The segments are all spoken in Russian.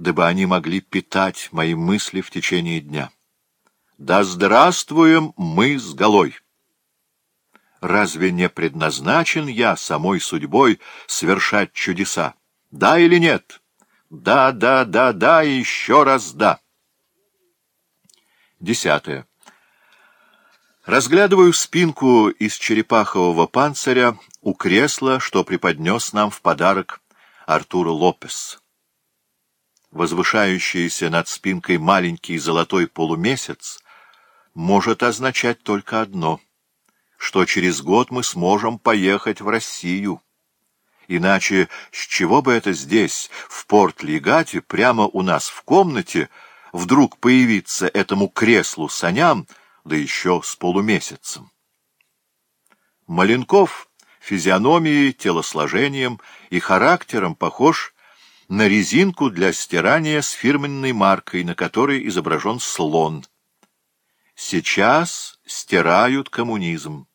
дабы они могли питать мои мысли в течение дня. Да здравствуем мы с голой! Разве не предназначен я самой судьбой совершать чудеса? Да или нет? Да, да, да, да, и еще раз да. Десятое. Разглядываю спинку из черепахового панциря у кресла, что преподнес нам в подарок Артур Лопес возвышающийся над спинкой маленький золотой полумесяц, может означать только одно — что через год мы сможем поехать в Россию. Иначе с чего бы это здесь, в Порт-Легате, прямо у нас в комнате, вдруг появиться этому креслу-саням, да еще с полумесяцем? Маленков физиономией, телосложением и характером похож на резинку для стирания с фирменной маркой, на которой изображен слон. Сейчас стирают коммунизм.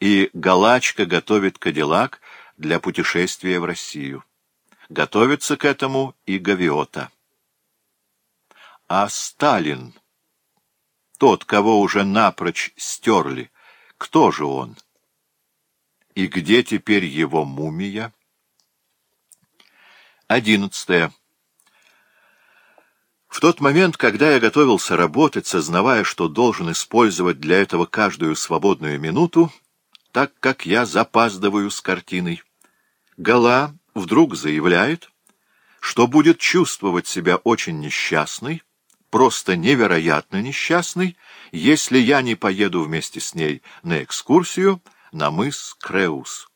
И Галачка готовит Кадиллак для путешествия в Россию. Готовится к этому и Гавиота. А Сталин, тот, кого уже напрочь стерли, кто же он? И где теперь его мумия? Одиннадцатое. В тот момент, когда я готовился работать, сознавая, что должен использовать для этого каждую свободную минуту, так как я запаздываю с картиной, Гала вдруг заявляет, что будет чувствовать себя очень несчастной, просто невероятно несчастной, если я не поеду вместе с ней на экскурсию на мыс Креус.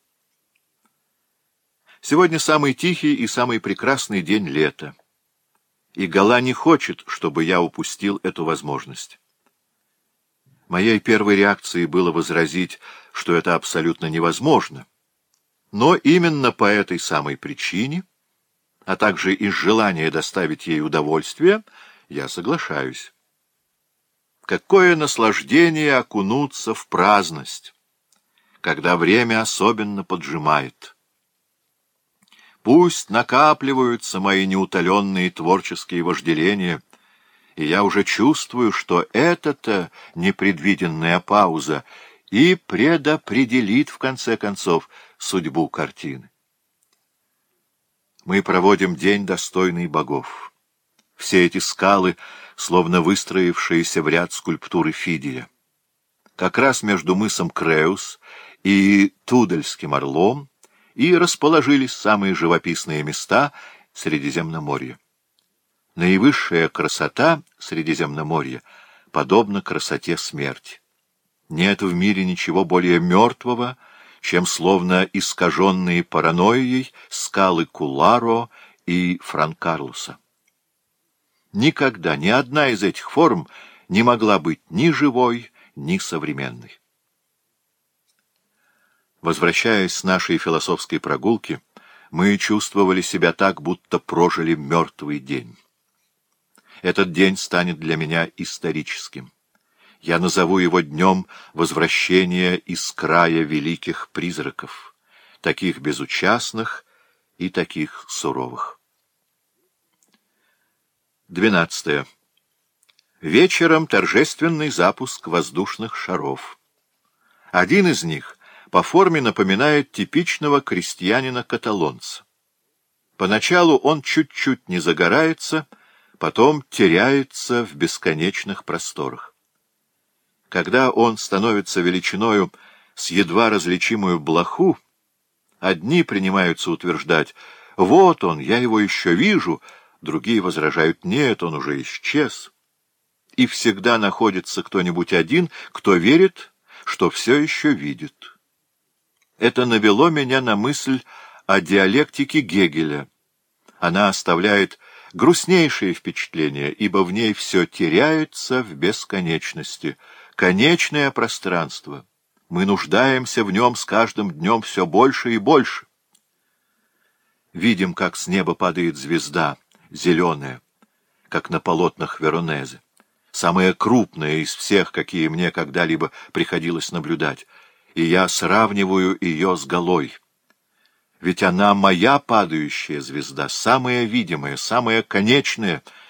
Сегодня самый тихий и самый прекрасный день лета. И Гала не хочет, чтобы я упустил эту возможность. Моей первой реакцией было возразить, что это абсолютно невозможно. Но именно по этой самой причине, а также из желания доставить ей удовольствие, я соглашаюсь. Какое наслаждение окунуться в праздность, когда время особенно поджимает. Пусть накапливаются мои неутоленные творческие вожделения, и я уже чувствую, что эта-то непредвиденная пауза и предопределит, в конце концов, судьбу картины. Мы проводим день, достойный богов. Все эти скалы, словно выстроившиеся в ряд скульптуры Фидия. Как раз между мысом Креус и Тудельским орлом — и расположились самые живописные места Средиземноморья. Наивысшая красота Средиземноморья подобна красоте смерти. Нет в мире ничего более мертвого, чем словно искаженные паранойей скалы Куларо и Франкарлуса. Никогда ни одна из этих форм не могла быть ни живой, ни современной. Возвращаясь с нашей философской прогулки, мы чувствовали себя так, будто прожили мертвый день. Этот день станет для меня историческим. Я назову его днем возвращения из края великих призраков, таких безучастных и таких суровых. 12. Вечером торжественный запуск воздушных шаров. Один из них по форме напоминает типичного крестьянина-каталонца. Поначалу он чуть-чуть не загорается, потом теряется в бесконечных просторах. Когда он становится величиною с едва различимую блоху, одни принимаются утверждать «вот он, я его еще вижу», другие возражают «нет, он уже исчез». И всегда находится кто-нибудь один, кто верит, что все еще видит это навело меня на мысль о диалектике Гегеля. Она оставляет грустнейшие впечатления, ибо в ней все теряется в бесконечности. Конечное пространство. Мы нуждаемся в нем с каждым днем все больше и больше. Видим, как с неба падает звезда, зеленая, как на полотнах Веронезе, самая крупная из всех, какие мне когда-либо приходилось наблюдать — и я сравниваю ее с голой. Ведь она моя падающая звезда, самая видимая, самая конечная